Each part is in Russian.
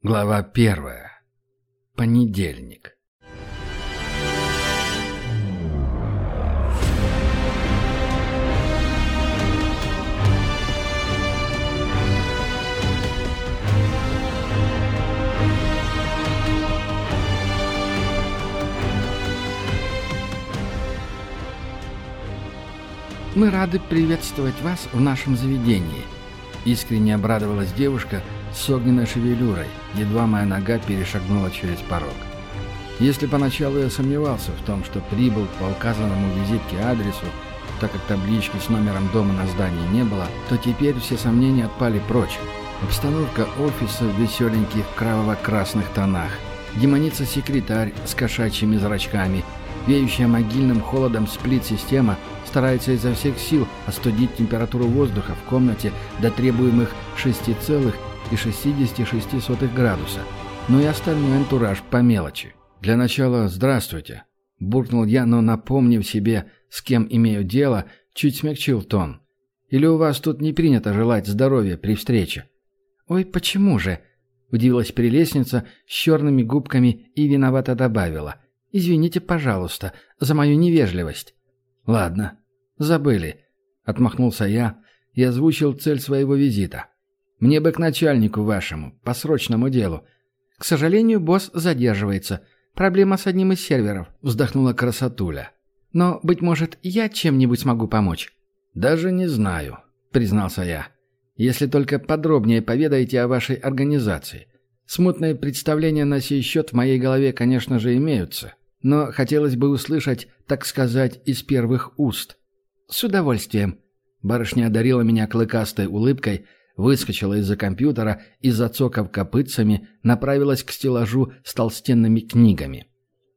Глава первая. Понедельник. Мы рады приветствовать вас в нашем заведении. Искренне обрадовалась девушка с огненной шевелюрой, едва моя нога перешагнула через порог. Если поначалу я сомневался в том, что прибыл по указанному визитке адресу, так как таблички с номером дома на здании не было, то теперь все сомнения отпали прочь. Обстановка офиса в веселеньких кроваво-красных тонах. Демоница-секретарь с кошачьими зрачками, веющая могильным холодом сплит-система старается изо всех сил остудить температуру воздуха в комнате до требуемых 6,66 градуса. Ну и остальной антураж по мелочи. Для начала «Здравствуйте», — буркнул я, но, напомнив себе, с кем имею дело, чуть смягчил тон. «Или у вас тут не принято желать здоровья при встрече?» «Ой, почему же?» — удивилась прелестница с черными губками и виновато добавила. «Извините, пожалуйста, за мою невежливость». «Ладно, забыли», — отмахнулся я и озвучил цель своего визита. «Мне бы к начальнику вашему, по срочному делу». «К сожалению, босс задерживается. Проблема с одним из серверов», — вздохнула красотуля. «Но, быть может, я чем-нибудь смогу помочь?» «Даже не знаю», — признался я. «Если только подробнее поведаете о вашей организации. Смутные представления на сей счет в моей голове, конечно же, имеются. Но хотелось бы услышать, так сказать, из первых уст». «С удовольствием». Барышня одарила меня клыкастой улыбкой — выскочила из-за компьютера и, зацокав копытцами, направилась к стеллажу с толстенными книгами.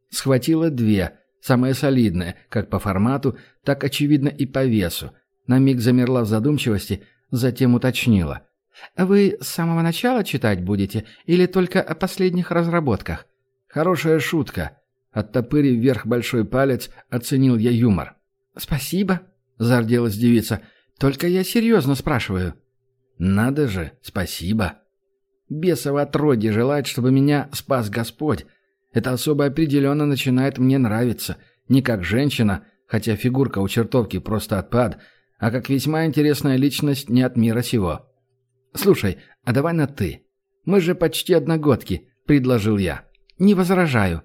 Схватила две, самые солидные, как по формату, так, очевидно, и по весу. На миг замерла в задумчивости, затем уточнила. «Вы с самого начала читать будете или только о последних разработках?» «Хорошая шутка», — оттопырив вверх большой палец, оценил я юмор. «Спасибо», — зарделась девица. «Только я серьезно спрашиваю». «Надо же, спасибо!» «Бесово отродье желает, чтобы меня спас Господь. Это особо определенно начинает мне нравиться. Не как женщина, хотя фигурка у чертовки просто отпад, а как весьма интересная личность не от мира сего. «Слушай, а давай на «ты». Мы же почти одногодки», — предложил я. «Не возражаю».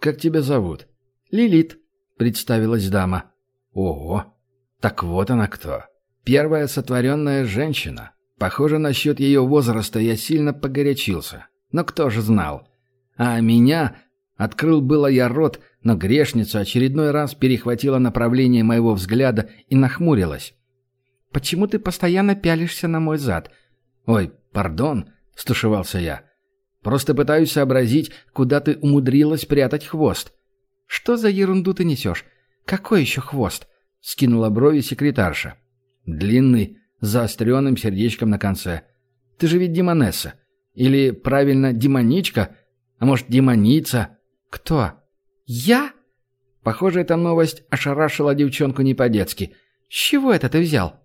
«Как тебя зовут?» «Лилит», — представилась дама. «Ого! Так вот она кто. Первая сотворенная женщина. Похоже, насчет ее возраста я сильно погорячился. Но кто же знал? А меня... Открыл было я рот, но грешница очередной раз перехватила направление моего взгляда и нахмурилась. «Почему ты постоянно пялишься на мой зад?» «Ой, пардон», — стушевался я. «Просто пытаюсь сообразить, куда ты умудрилась прятать хвост». «Что за ерунду ты несешь? Какой еще хвост?» — скинула брови секретарша. «Длинный, с заостренным сердечком на конце. Ты же ведь демонесса. Или, правильно, демоничка? А может, демоница? Кто? Я? Похоже, эта новость ошарашила девчонку не по-детски. С чего это ты взял?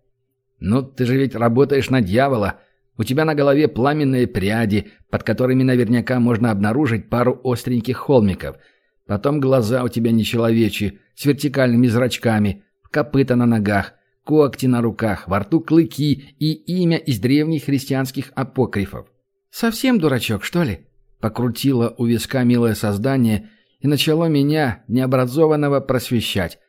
Ну, ты же ведь работаешь на дьявола. У тебя на голове пламенные пряди, под которыми наверняка можно обнаружить пару остреньких холмиков. Потом глаза у тебя нечеловечьи, с вертикальными зрачками, копыта на ногах, когти на руках, во рту клыки и имя из древних христианских апокрифов. «Совсем дурачок, что ли?» Покрутило у виска милое создание и начало меня, необразованного, просвещать.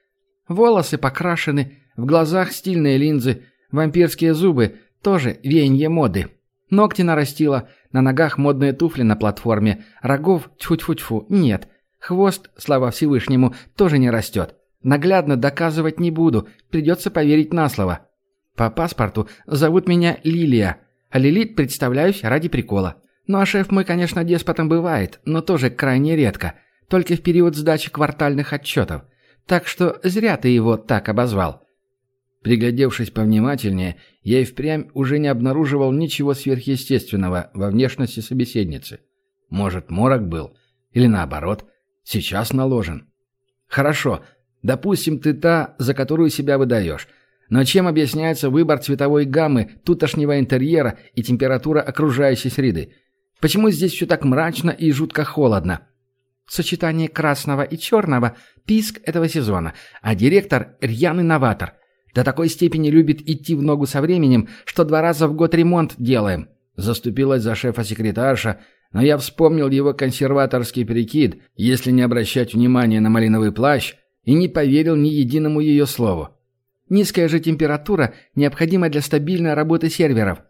Волосы покрашены, в глазах стильные линзы, вампирские зубы, тоже веяние моды. Ногти нарастила, на ногах модные туфли на платформе, рогов тьфу-тьфу-тьфу, нет. Хвост, слава Всевышнему, тоже не растет. Наглядно доказывать не буду, придется поверить на слово. По паспорту зовут меня Лилия, а Лилит представляюсь ради прикола. Ну а шеф мой, конечно, деспотом бывает, но тоже крайне редко, только в период сдачи квартальных отчетов. Так что зря ты его так обозвал. Приглядевшись повнимательнее, я и впрямь уже не обнаруживал ничего сверхъестественного во внешности собеседницы. Может, морок был? Или наоборот, сейчас наложен? Хорошо, Допустим, ты та, за которую себя выдаешь. Но чем объясняется выбор цветовой гаммы, тутошнего интерьера и температура окружающей среды? Почему здесь все так мрачно и жутко холодно? Сочетание красного и черного – писк этого сезона, а директор – рьяный новатор. До такой степени любит идти в ногу со временем, что два раза в год ремонт делаем. Заступилась за шефа секретарша, но я вспомнил его консерваторский прикид, если не обращать внимания на малиновый плащ, и не поверил ни единому ее слову. Низкая же температура необходима для стабильной работы серверов.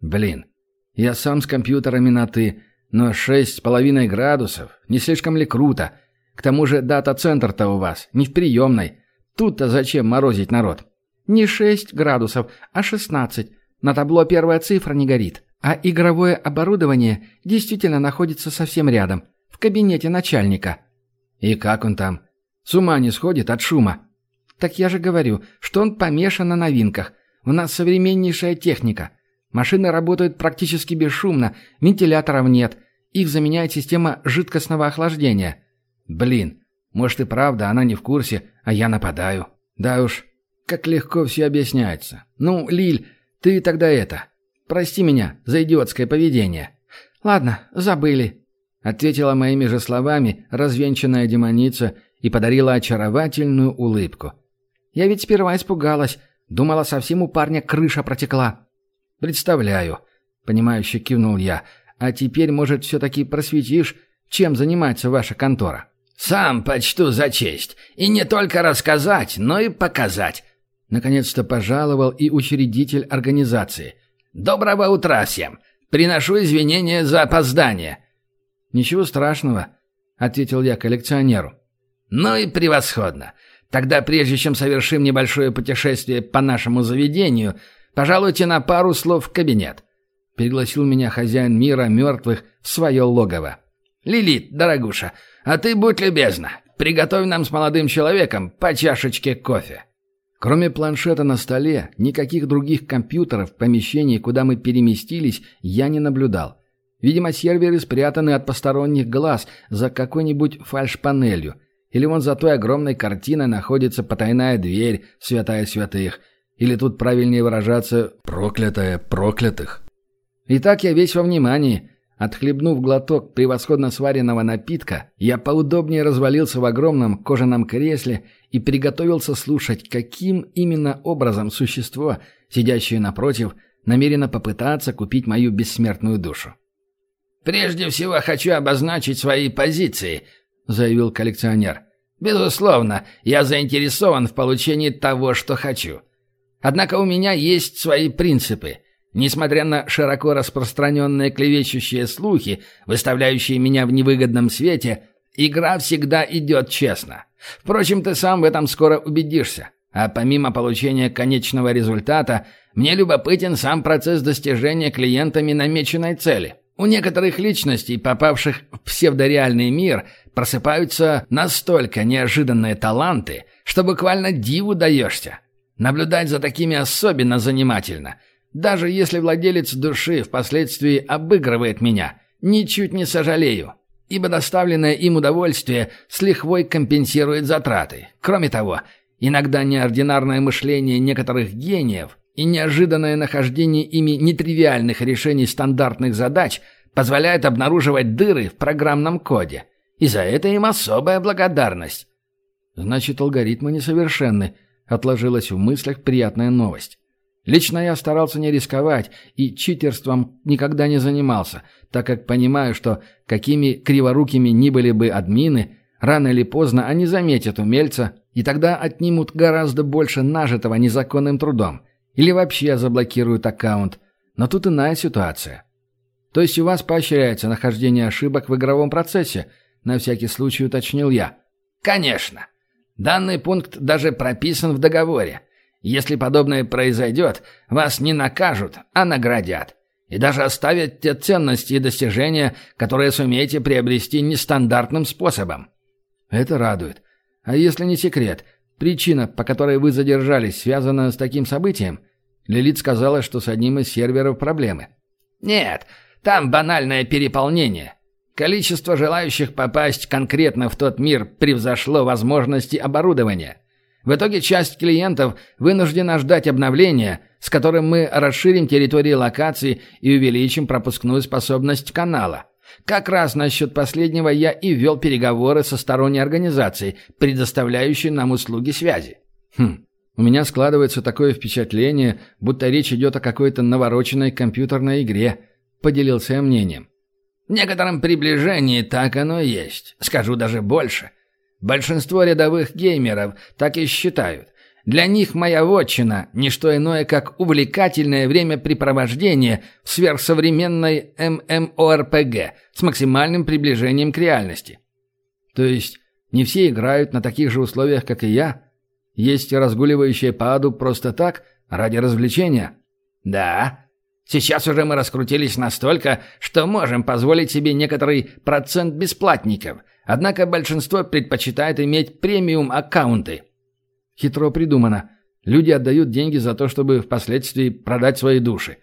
Блин, я сам с компьютерами на «ты», но шесть с половиной градусов, не слишком ли круто? К тому же дата-центр-то у вас, не в приемной. Тут-то зачем морозить народ? Не шесть градусов, а шестнадцать. На табло первая цифра не горит. А игровое оборудование действительно находится совсем рядом, в кабинете начальника. И как он там? С ума не сходит от шума. Так я же говорю, что он помешан на новинках. У нас современнейшая техника. Машины работают практически бесшумно, вентиляторов нет. Их заменяет система жидкостного охлаждения. Блин, может и правда она не в курсе, а я нападаю. Да уж, как легко все объясняется. Ну, Лиль, ты тогда это... Прости меня за идиотское поведение». «Ладно, забыли», — ответила моими же словами развенчанная демоница и подарила очаровательную улыбку. «Я ведь сперва испугалась, думала, совсем у парня крыша протекла». «Представляю», — понимающе кивнул я. «А теперь, может, все-таки просветишь, чем занимается ваша контора?» «Сам почту за честь. И не только рассказать, но и показать». Наконец-то пожаловал и учредитель организации. «Доброго утра всем! Приношу извинения за опоздание!» «Ничего страшного», — ответил я коллекционеру. «Ну и превосходно! Тогда, прежде чем совершим небольшое путешествие по нашему заведению, пожалуйте на пару слов в кабинет». Пригласил меня хозяин мира мертвых в свое логово. «Лилит, дорогуша, а ты будь любезна, приготовь нам с молодым человеком по чашечке кофе». Кроме планшета на столе, никаких других компьютеров в помещении, куда мы переместились, я не наблюдал. Видимо, серверы спрятаны от посторонних глаз за какой-нибудь фальш-панелью. Или вон за той огромной картиной находится потайная дверь, святая святых. Или тут правильнее выражаться «проклятая проклятых». Итак, я весь во внимании. Отхлебнув глоток превосходно сваренного напитка, я поудобнее развалился в огромном кожаном кресле и приготовился слушать, каким именно образом существо, сидящее напротив, намерено попытаться купить мою бессмертную душу. «Прежде всего хочу обозначить свои позиции», — заявил коллекционер. «Безусловно, я заинтересован в получении того, что хочу. Однако у меня есть свои принципы — Несмотря на широко распространенные клевещущие слухи, выставляющие меня в невыгодном свете, игра всегда идет честно. Впрочем, ты сам в этом скоро убедишься. А помимо получения конечного результата, мне любопытен сам процесс достижения клиентами намеченной цели. У некоторых личностей, попавших в псевдореальный мир, просыпаются настолько неожиданные таланты, что буквально диву даешься. Наблюдать за такими особенно занимательно – даже если владелец души впоследствии обыгрывает меня, ничуть не сожалею, ибо доставленное им удовольствие с лихвой компенсирует затраты. Кроме того, иногда неординарное мышление некоторых гениев и неожиданное нахождение ими нетривиальных решений стандартных задач позволяет обнаруживать дыры в программном коде. И за это им особая благодарность. Значит, алгоритмы несовершенны, отложилась в мыслях приятная новость. Лично я старался не рисковать и читерством никогда не занимался, так как понимаю, что какими криворукими ни были бы админы, рано или поздно они заметят умельца и тогда отнимут гораздо больше нажитого незаконным трудом. Или вообще заблокируют аккаунт. Но тут иная ситуация. То есть у вас поощряется нахождение ошибок в игровом процессе, на всякий случай уточнил я. Конечно. Данный пункт даже прописан в договоре. Если подобное произойдет, вас не накажут, а наградят. И даже оставят те ценности и достижения, которые сумеете приобрести нестандартным способом. Это радует. А если не секрет, причина, по которой вы задержались, связана с таким событием? Лилит сказала, что с одним из серверов проблемы. Нет, там банальное переполнение. Количество желающих попасть конкретно в тот мир превзошло возможности оборудования. В итоге часть клиентов вынуждена ждать обновления, с которым мы расширим территории локации и увеличим пропускную способность канала. Как раз насчет последнего я и вел переговоры со сторонней организацией, предоставляющей нам услуги связи. Хм, у меня складывается такое впечатление, будто речь идет о какой-то навороченной компьютерной игре, поделился я мнением. В некотором приближении так оно и есть. Скажу даже больше. Большинство рядовых геймеров так и считают. Для них моя вотчина – не что иное, как увлекательное времяпрепровождение в сверхсовременной ММОРПГ с максимальным приближением к реальности. То есть не все играют на таких же условиях, как и я? Есть разгуливающие по аду просто так, ради развлечения? Да. Сейчас уже мы раскрутились настолько, что можем позволить себе некоторый процент бесплатников. Однако большинство предпочитает иметь премиум-аккаунты – Хитро придумано. Люди отдают деньги за то, чтобы впоследствии продать свои души.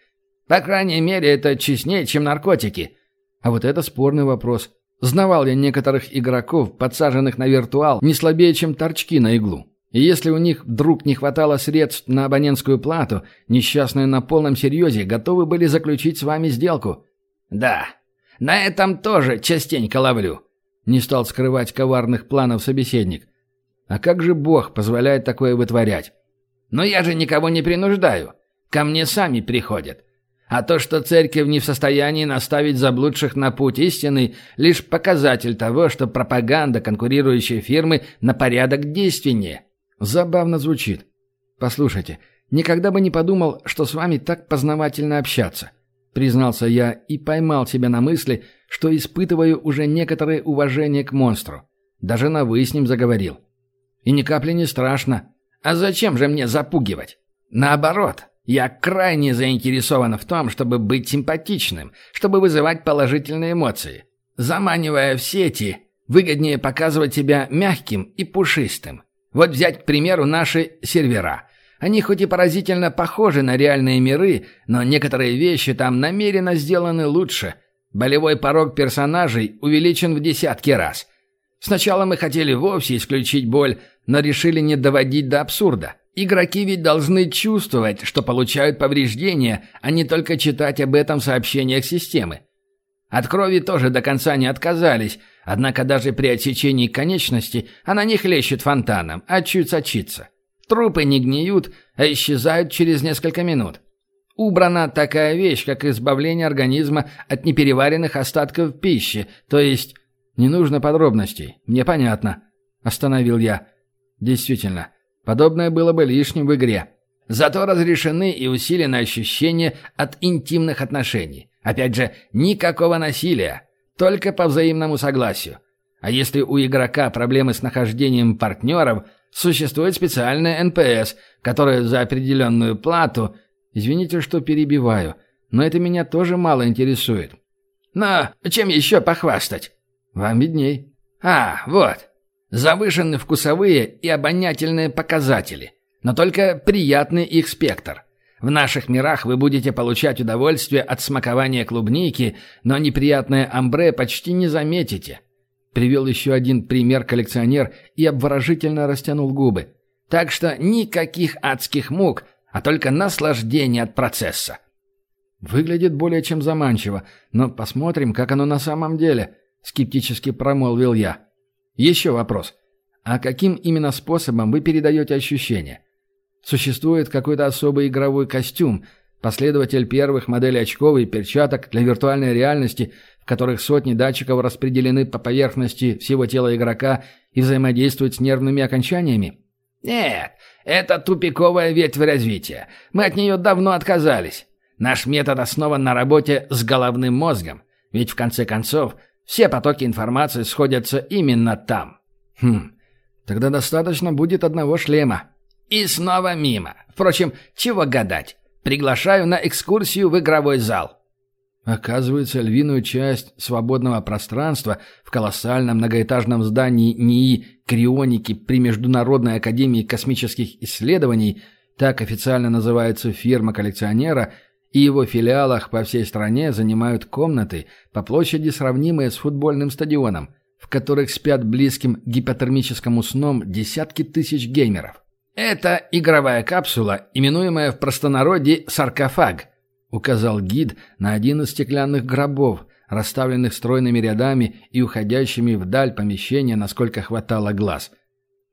По крайней мере, это честнее, чем наркотики. А вот это спорный вопрос. Знавал я некоторых игроков, подсаженных на виртуал, не слабее, чем торчки на иглу. И если у них вдруг не хватало средств на абонентскую плату, несчастные на полном серьезе готовы были заключить с вами сделку. Да, на этом тоже частенько ловлю. Не стал скрывать коварных планов собеседник. А как же Бог позволяет такое вытворять? Но я же никого не принуждаю. Ко мне сами приходят. А то, что церковь не в состоянии наставить заблудших на путь истины, лишь показатель того, что пропаганда конкурирующей фирмы на порядок действеннее. Забавно звучит. Послушайте, никогда бы не подумал, что с вами так познавательно общаться. Признался я и поймал себя на мысли, что испытываю уже некоторое уважение к монстру. Даже на «вы» с ним заговорил. И ни капли не страшно. А зачем же мне запугивать? Наоборот, я крайне заинтересован в том, чтобы быть симпатичным, чтобы вызывать положительные эмоции. Заманивая в сети, выгоднее показывать себя мягким и пушистым. Вот взять, к примеру, наши сервера. Они хоть и поразительно похожи на реальные миры, но некоторые вещи там намеренно сделаны лучше. Болевой порог персонажей увеличен в десятки раз – Сначала мы хотели вовсе исключить боль, но решили не доводить до абсурда. Игроки ведь должны чувствовать, что получают повреждения, а не только читать об этом в сообщениях системы. От крови тоже до конца не отказались, однако даже при отсечении конечности она не хлещет фонтаном, а чуть сочится. Трупы не гниют, а исчезают через несколько минут. Убрана такая вещь, как избавление организма от непереваренных остатков пищи, то есть «Не нужно подробностей. Мне понятно», — остановил я. «Действительно, подобное было бы лишним в игре. Зато разрешены и усилены ощущения от интимных отношений. Опять же, никакого насилия, только по взаимному согласию. А если у игрока проблемы с нахождением партнеров, существует специальная НПС, которая за определенную плату... Извините, что перебиваю, но это меня тоже мало интересует. Но чем еще похвастать? Вам видней. А, вот. Завышены вкусовые и обонятельные показатели. Но только приятный их спектр. В наших мирах вы будете получать удовольствие от смакования клубники, но неприятное амбре почти не заметите. Привел еще один пример коллекционер и обворожительно растянул губы. Так что никаких адских мук, а только наслаждение от процесса. Выглядит более чем заманчиво, но посмотрим, как оно на самом деле скептически промолвил я. Еще вопрос. А каким именно способом вы передаете ощущения? Существует какой-то особый игровой костюм, последователь первых моделей очков и перчаток для виртуальной реальности, в которых сотни датчиков распределены по поверхности всего тела игрока и взаимодействуют с нервными окончаниями? Нет, это тупиковая ветвь развития. Мы от нее давно отказались. Наш метод основан на работе с головным мозгом. Ведь в конце концов все потоки информации сходятся именно там. Хм, тогда достаточно будет одного шлема. И снова мимо. Впрочем, чего гадать. Приглашаю на экскурсию в игровой зал. Оказывается, львиную часть свободного пространства в колоссальном многоэтажном здании НИИ «Крионики» при Международной академии космических исследований, так официально называется фирма коллекционера – и его филиалах по всей стране занимают комнаты по площади, сравнимые с футбольным стадионом, в которых спят близким гипотермическому сном десятки тысяч геймеров. «Это игровая капсула, именуемая в простонародье саркофаг», — указал гид на один из стеклянных гробов, расставленных стройными рядами и уходящими вдаль помещения, насколько хватало глаз.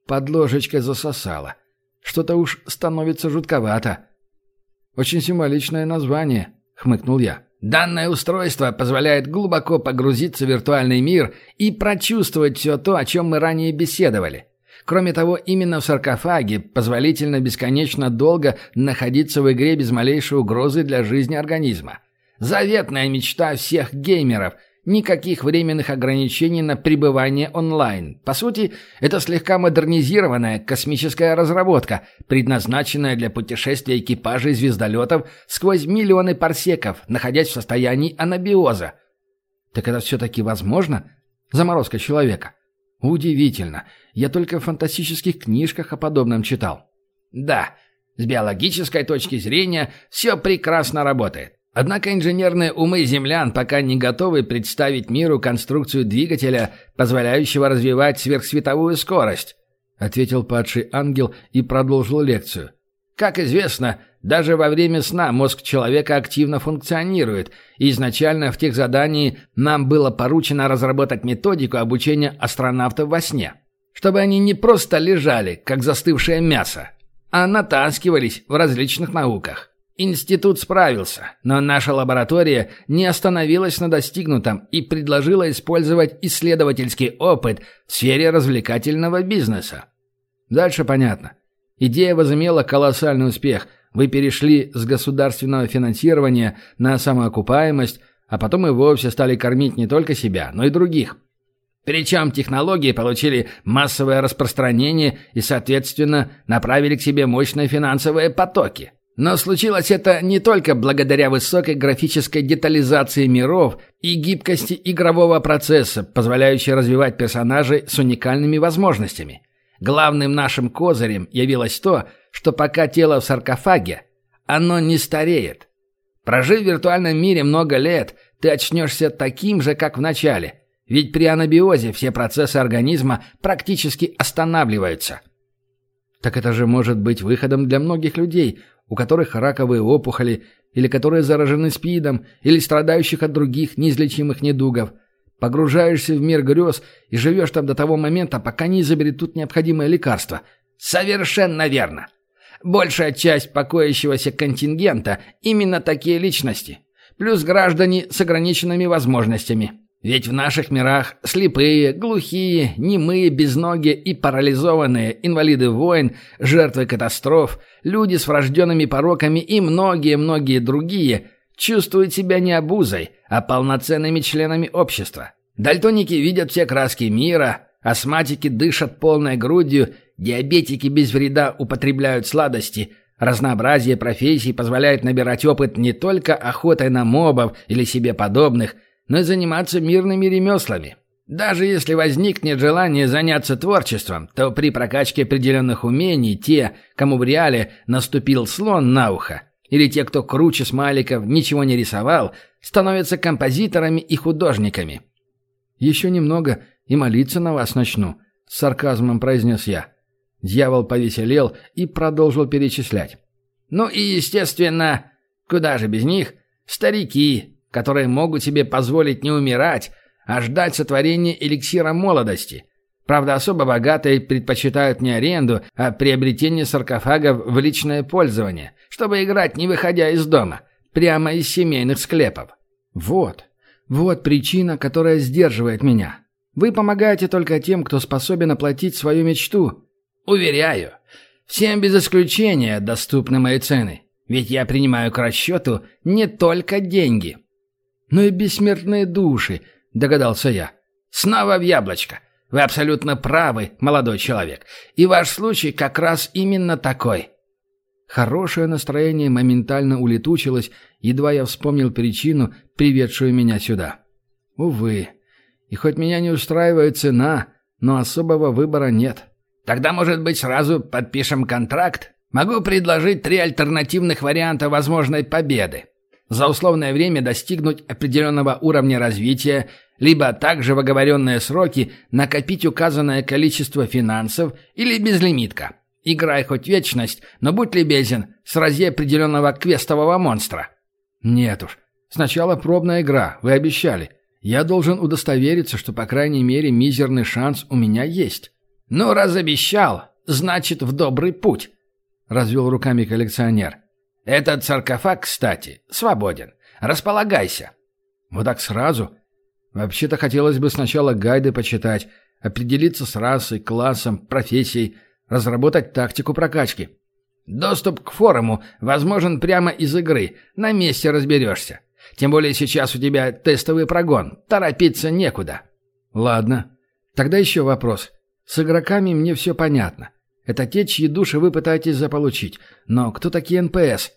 Под ложечкой засосало. Что-то уж становится жутковато. «Очень символичное название», — хмыкнул я. «Данное устройство позволяет глубоко погрузиться в виртуальный мир и прочувствовать все то, о чем мы ранее беседовали. Кроме того, именно в саркофаге позволительно бесконечно долго находиться в игре без малейшей угрозы для жизни организма. Заветная мечта всех геймеров. Никаких временных ограничений на пребывание онлайн. По сути, это слегка модернизированная космическая разработка, предназначенная для путешествия экипажей звездолетов сквозь миллионы парсеков, находясь в состоянии анабиоза. Так это все-таки возможно? Заморозка человека. Удивительно. Я только в фантастических книжках о подобном читал. Да, с биологической точки зрения все прекрасно работает. Однако инженерные умы землян пока не готовы представить миру конструкцию двигателя, позволяющего развивать сверхсветовую скорость, ответил падший ангел и продолжил лекцию. Как известно, даже во время сна мозг человека активно функционирует, и изначально в тех задании нам было поручено разработать методику обучения астронавтов во сне, чтобы они не просто лежали, как застывшее мясо, а натаскивались в различных науках. Институт справился, но наша лаборатория не остановилась на достигнутом и предложила использовать исследовательский опыт в сфере развлекательного бизнеса. Дальше понятно. Идея возымела колоссальный успех – вы перешли с государственного финансирования на самоокупаемость, а потом и вовсе стали кормить не только себя, но и других. Причем технологии получили массовое распространение и, соответственно, направили к себе мощные финансовые потоки. Но случилось это не только благодаря высокой графической детализации миров и гибкости игрового процесса, позволяющей развивать персонажей с уникальными возможностями. Главным нашим козырем явилось то, что пока тело в саркофаге, оно не стареет. Прожив в виртуальном мире много лет, ты очнешься таким же, как в начале. Ведь при анабиозе все процессы организма практически останавливаются. Так это же может быть выходом для многих людей, у которых раковые опухоли, или которые заражены СПИДом, или страдающих от других неизлечимых недугов. Погружаешься в мир грез и живешь там до того момента, пока не изобретут необходимое лекарство. Совершенно верно. Большая часть покоящегося контингента – именно такие личности. Плюс граждане с ограниченными возможностями. Ведь в наших мирах слепые, глухие, немые, безногие и парализованные, инвалиды войн, жертвы катастроф, люди с врожденными пороками и многие-многие другие чувствуют себя не обузой, а полноценными членами общества. Дальтоники видят все краски мира, астматики дышат полной грудью Диабетики без вреда употребляют сладости. Разнообразие профессий позволяет набирать опыт не только охотой на мобов или себе подобных, но и заниматься мирными ремеслами. Даже если возникнет желание заняться творчеством, то при прокачке определенных умений те, кому в реале наступил слон на ухо, или те, кто круче смайликов ничего не рисовал, становятся композиторами и художниками. «Еще немного, и молиться на вас начну», — с сарказмом произнес я. Дьявол повеселел и продолжил перечислять. «Ну и, естественно, куда же без них? Старики, которые могут себе позволить не умирать, а ждать сотворения эликсира молодости. Правда, особо богатые предпочитают не аренду, а приобретение саркофагов в личное пользование, чтобы играть не выходя из дома, прямо из семейных склепов. Вот, вот причина, которая сдерживает меня. Вы помогаете только тем, кто способен оплатить свою мечту, Уверяю, всем без исключения доступны мои цены, ведь я принимаю к расчету не только деньги. Но и бессмертные души, догадался я. Снова в яблочко. Вы абсолютно правы, молодой человек, и ваш случай как раз именно такой. Хорошее настроение моментально улетучилось, едва я вспомнил причину, приведшую меня сюда. Увы, и хоть меня не устраивает цена, но особого выбора нет. Тогда, может быть, сразу подпишем контракт? Могу предложить три альтернативных варианта возможной победы. За условное время достигнуть определенного уровня развития, либо также в оговоренные сроки накопить указанное количество финансов или безлимитка. Играй хоть вечность, но будь любезен, срази определенного квестового монстра». «Нет уж. Сначала пробная игра, вы обещали. Я должен удостовериться, что, по крайней мере, мизерный шанс у меня есть». «Ну, раз обещал, значит, в добрый путь», — развел руками коллекционер. «Этот саркофаг, кстати, свободен. Располагайся». «Вот так сразу?» «Вообще-то хотелось бы сначала гайды почитать, определиться с расой, классом, профессией, разработать тактику прокачки». «Доступ к форуму возможен прямо из игры. На месте разберешься. Тем более сейчас у тебя тестовый прогон. Торопиться некуда». «Ладно. Тогда еще вопрос. С игроками мне все понятно. Это те, чьи души вы пытаетесь заполучить. Но кто такие НПС?»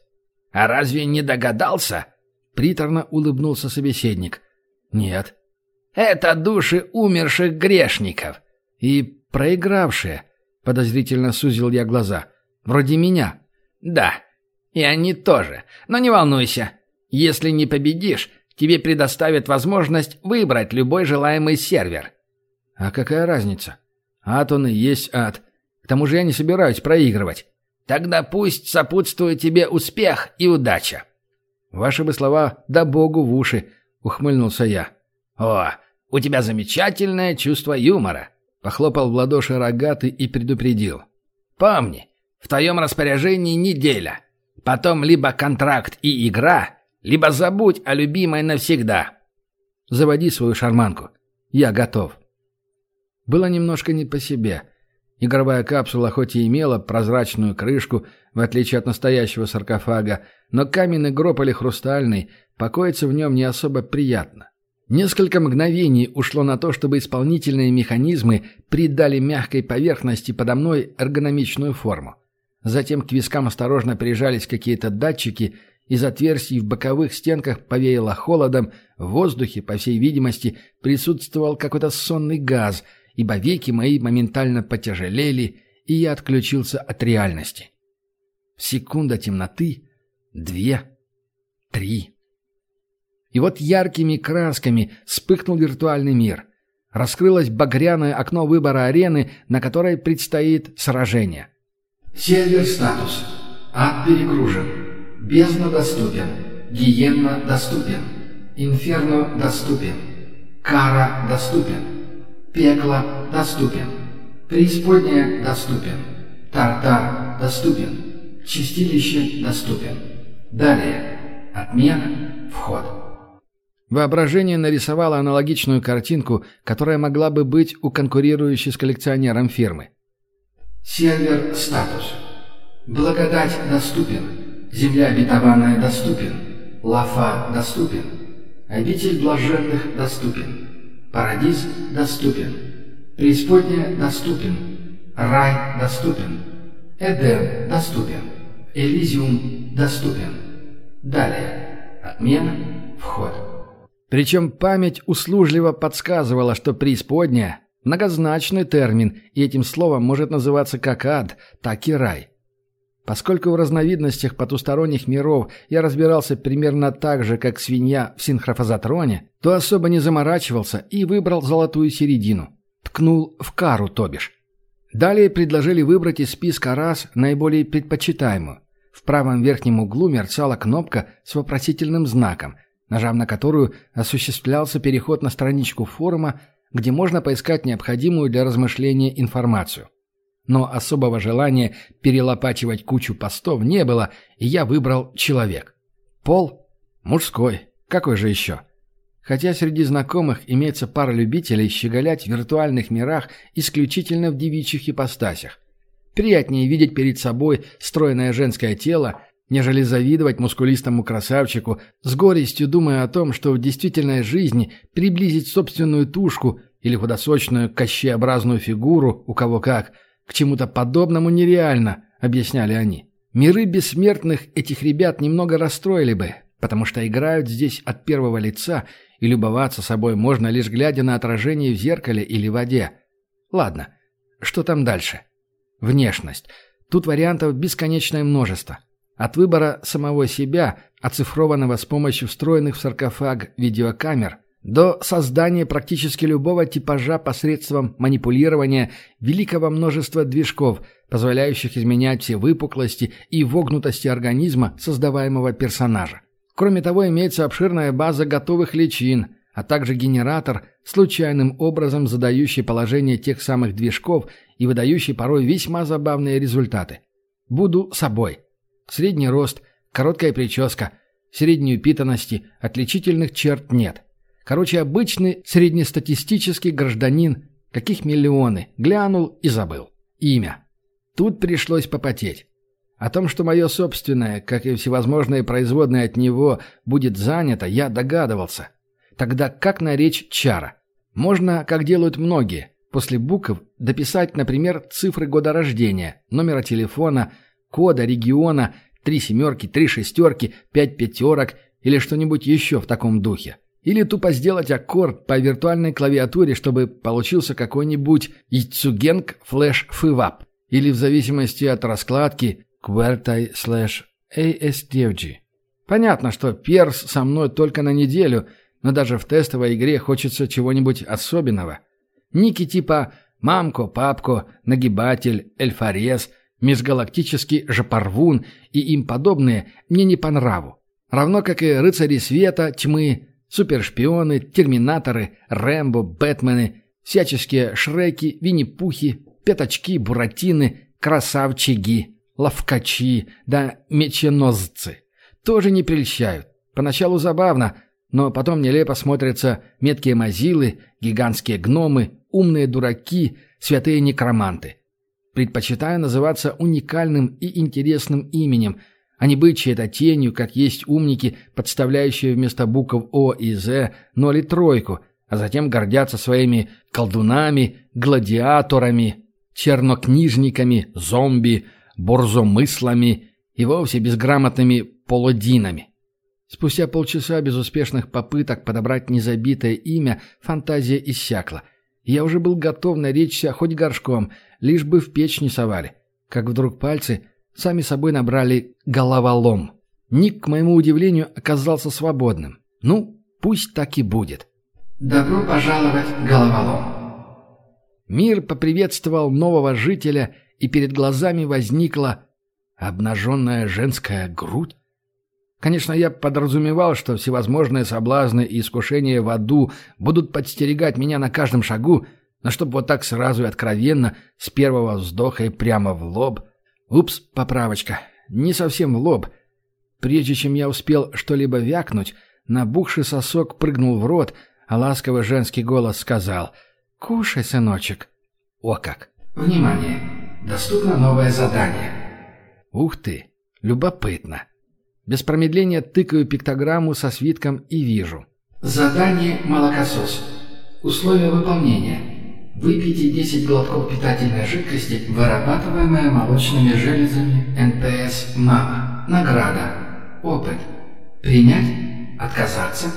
«А разве не догадался?» Приторно улыбнулся собеседник. «Нет». «Это души умерших грешников». «И проигравшие», — подозрительно сузил я глаза. «Вроде меня». «Да, и они тоже. Но не волнуйся. Если не победишь, тебе предоставят возможность выбрать любой желаемый сервер. А какая разница? Ад он и есть ад. К тому же я не собираюсь проигрывать. Тогда пусть сопутствует тебе успех и удача. Ваши бы слова «да богу в уши», — ухмыльнулся я. О, у тебя замечательное чувство юмора. Похлопал в ладоши рогатый и предупредил. Помни, в твоем распоряжении неделя. Потом либо контракт и игра, либо забудь о любимой навсегда. Заводи свою шарманку. Я готов. Было немножко не по себе. Игровая капсула хоть и имела прозрачную крышку, в отличие от настоящего саркофага, но каменный гроб или хрустальный, покоиться в нем не особо приятно. Несколько мгновений ушло на то, чтобы исполнительные механизмы придали мягкой поверхности подо мной эргономичную форму. Затем к вискам осторожно прижались какие-то датчики, из отверстий в боковых стенках повеяло холодом, в воздухе, по всей видимости, присутствовал какой-то сонный газ, ибо веки мои моментально потяжелели, и я отключился от реальности. Секунда темноты, две, три. И вот яркими красками вспыхнул виртуальный мир. Раскрылось багряное окно выбора арены, на которой предстоит сражение. Сервер статус. Ад перегружен. Бездна доступен. Гиенна доступен. Инферно доступен. Кара доступен. Пекло доступен. Преисподняя доступен. Тартар доступен. Чистилище доступен. Далее. Отмена. Вход. Воображение нарисовало аналогичную картинку, которая могла бы быть у конкурирующей с коллекционером фирмы. Сервер статус. Благодать доступен. Земля обетованная доступен. Лафа доступен. Обитель блаженных доступен. Парадиз доступен. Преисподняя доступен. Рай доступен. Эдем доступен. Элизиум доступен. Далее. Отмена. Вход. Причем память услужливо подсказывала, что преисподняя – многозначный термин, и этим словом может называться как ад, так и рай – Поскольку в разновидностях потусторонних миров я разбирался примерно так же, как свинья в синхрофазотроне, то особо не заморачивался и выбрал золотую середину. Ткнул в кару, то бишь. Далее предложили выбрать из списка рас наиболее предпочитаемую. В правом верхнем углу мерцала кнопка с вопросительным знаком, нажав на которую осуществлялся переход на страничку форума, где можно поискать необходимую для размышления информацию. Но особого желания перелопачивать кучу постов не было, и я выбрал человек. Пол? Мужской. Какой же еще? Хотя среди знакомых имеется пара любителей щеголять в виртуальных мирах исключительно в девичьих ипостасях. Приятнее видеть перед собой стройное женское тело, нежели завидовать мускулистому красавчику, с горестью думая о том, что в действительной жизни приблизить собственную тушку или худосочную кощеобразную фигуру, у кого как – к чему-то подобному нереально, объясняли они. Миры бессмертных этих ребят немного расстроили бы, потому что играют здесь от первого лица, и любоваться собой можно лишь глядя на отражение в зеркале или воде. Ладно, что там дальше? Внешность. Тут вариантов бесконечное множество. От выбора самого себя, оцифрованного с помощью встроенных в саркофаг видеокамер, до создания практически любого типажа посредством манипулирования великого множества движков, позволяющих изменять все выпуклости и вогнутости организма создаваемого персонажа. Кроме того, имеется обширная база готовых личин, а также генератор, случайным образом задающий положение тех самых движков и выдающий порой весьма забавные результаты. Буду собой. Средний рост, короткая прическа, средней упитанности, отличительных черт нет. Короче, обычный среднестатистический гражданин, каких миллионы, глянул и забыл. Имя. Тут пришлось попотеть. О том, что мое собственное, как и всевозможные производные от него, будет занято, я догадывался. Тогда как наречь чара? Можно, как делают многие, после букв дописать, например, цифры года рождения, номера телефона, кода, региона, три семерки, три шестерки, пять пятерок или что-нибудь еще в таком духе. Или тупо сделать аккорд по виртуальной клавиатуре, чтобы получился какой-нибудь Ицугенг флеш фывап. Или в зависимости от раскладки QWERTY slash ASDFG. Понятно, что перс со мной только на неделю, но даже в тестовой игре хочется чего-нибудь особенного. Ники типа «Мамко», «Папко», «Нагибатель», «Эльфорез», «Межгалактический Жапарвун» и им подобные мне не по нраву. Равно как и «Рыцари света», «Тьмы», Супершпионы, терминаторы, Рэмбо, Бэтмены, всяческие Шреки, Винни-Пухи, Пятачки, Буратины, Красавчиги, Ловкачи, да Меченозцы. Тоже не прельщают. Поначалу забавно, но потом нелепо смотрятся меткие мазилы, гигантские гномы, умные дураки, святые некроманты. Предпочитаю называться уникальным и интересным именем – а не быть чьей-то тенью, как есть умники, подставляющие вместо букв О и З ноль и тройку, а затем гордятся своими колдунами, гладиаторами, чернокнижниками, зомби, борзомыслами и вовсе безграмотными полудинами. Спустя полчаса безуспешных попыток подобрать незабитое имя, фантазия иссякла. Я уже был готов наречься хоть горшком, лишь бы в печь не совали. Как вдруг пальцы сами собой набрали «головолом». Ник, к моему удивлению, оказался свободным. Ну, пусть так и будет. «Добро пожаловать, головолом». Мир поприветствовал нового жителя, и перед глазами возникла обнаженная женская грудь. Конечно, я подразумевал, что всевозможные соблазны и искушения в аду будут подстерегать меня на каждом шагу, но чтобы вот так сразу и откровенно, с первого вздоха и прямо в лоб – Упс, поправочка. Не совсем в лоб. Прежде чем я успел что-либо вякнуть, набухший сосок прыгнул в рот, а ласковый женский голос сказал «Кушай, сыночек». О как! Внимание! Доступно новое задание. Ух ты! Любопытно. Без промедления тыкаю пиктограмму со свитком и вижу. Задание «Молокосос». Условия выполнения. Выпейте 10 глотков питательной жидкости, вырабатываемой молочными железами НПС МАМА. Награда. Опыт. Принять? Отказаться?